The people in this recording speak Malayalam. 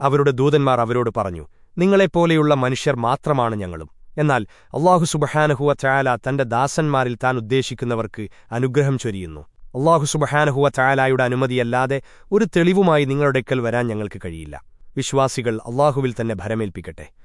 അവരുടെ ദൂതന്മാർ അവരോട് പറഞ്ഞു നിങ്ങളെപ്പോലെയുള്ള മനുഷ്യർ മാത്രമാണ് ഞങ്ങളും. എന്നാൽ അള്ളാഹു സുബഹാനഹുവ ചായാല തന്റെ ദാസന്മാരിൽ താൻ ഉദ്ദേശിക്കുന്നവർക്ക് അനുഗ്രഹം ചൊരിയുന്നു. അള്ളാഹു സുബഹാനഹുവ ചായാലായുടെ അനുമതിയല്ലാതെ ഒരു തെളിവുമായി നിങ്ങളുടെക്കൽ വരാൻ ഞങ്ങൾക്ക് കഴിയില്ല. വിശ്വാസികൾ അള്ളാഹുവിൽ തന്നെ ഭരമേൽപ്പിക്കട്ടെ.